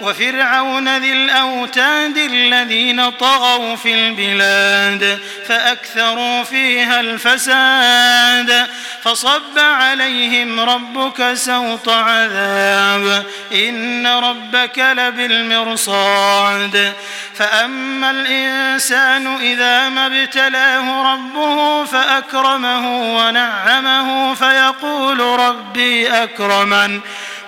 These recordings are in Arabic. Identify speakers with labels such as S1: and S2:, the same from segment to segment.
S1: وفرعون ذي الأوتاد الذين طغوا في البلاد فأكثروا فيها الفساد فصب عليهم ربك سوط عذاب إن ربك لبالمرصاد. فأما الإنسان إذا ما ابتلاه ربه فأكرمه ونعمه فيقول ربي أكرمن.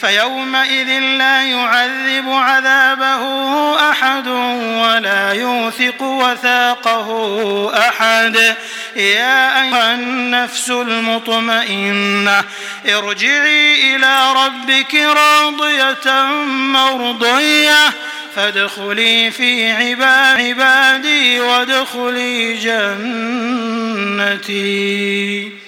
S1: فيومئذ لا يعذب عذابه أحد ولا يوثق وثاقه أحد. يا أيها النفس المطمئنة ارجعي إلى ربك راضية مرضية فادخلي في عبادي وادخلي جنتي.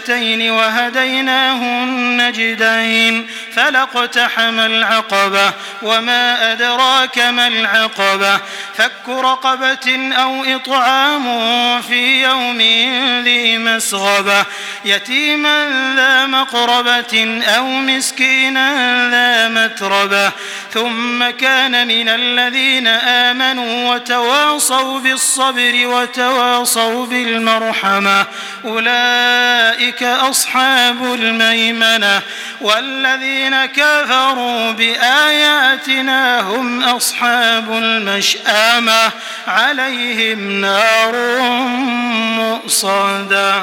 S1: اثنتين وهديناه النجدين فلاقتحم العقبة وما أدراك ما العقبة فك رقبة أو إطعام في يوم ذي مسغبة يتيما ذا مقربة أو مسكينا ذا متربة ثم كان من الذين آمنوا وتواصوا بالصبر وتواصوا بالمرحمة أولئك أولئك أصحاب الميمنة والذين كفروا بآياتنا هم أصحاب المشآمة عليهم نار مؤصدة.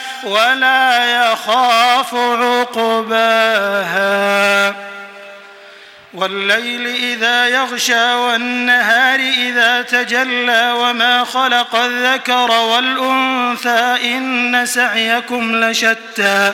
S1: ولا يخاف عقباها. والليل إذا يغشى والنهار إذا تجلى وما خلق الذكر والأنثى إن سعيكم لشتى.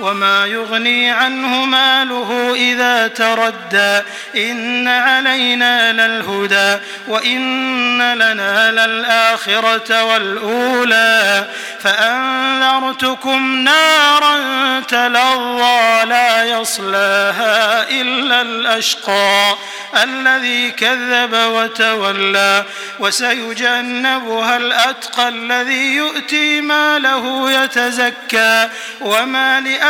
S1: وما يغني عنه ماله إذا تردى إن علينا للهدى وإن لنا للآخرة والأولى فأنذرتكم نارا تلظى لا يصلاها إلا الأشقى الذي كذب وتولى وسيجنبها الأتقى الذي يؤتي ما له يتزكى وما لأهل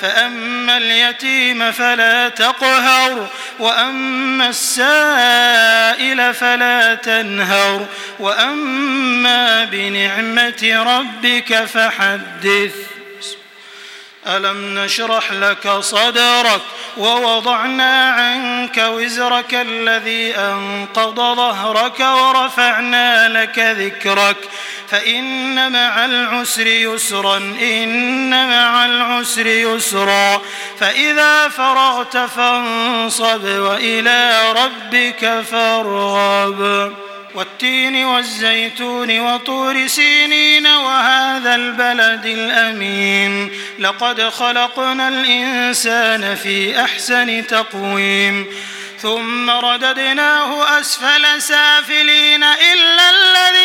S1: فأما اليتيم فلا تقهر وأما السائل فلا تنهر وأما بنعمة ربك فحدث ألم نشرح لك صدرك ووضعنا عنك وزرك الذي أنقض ظهرك ورفعنا لك ذكرك فإن مع العسر يسرا إن مع العسر يسرا. فإذا فرغت فانصب وإلى ربك فارغب. والتين والزيتون وطور سينين وهذا البلد الأمين. لقد خلقنا الإنسان في أحسن تقويم. ثم رددناه أسفل سافلين إلا الذي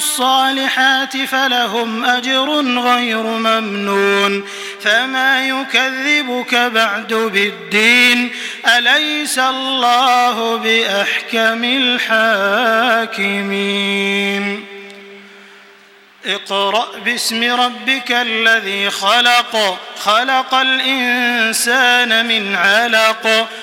S1: الصالحات فلهم أجر غير ممنون. فما يكذبك بعد بالدين. أليس الله بأحكم الحاكمين؟ اقرأ باسم ربك الذي خلق. خلق الإنسان من علق.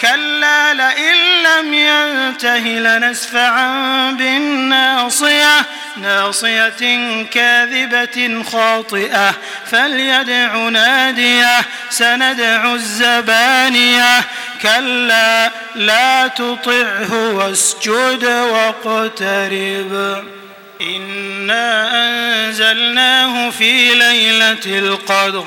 S1: كلا لئن لم ينته لنسفعا بالناصية ناصية كاذبة خاطئة فليدع نادية سندع الزبانية. كلا لا تطعه واسجد واقترب. إنا أنزلناه في ليلة القدر.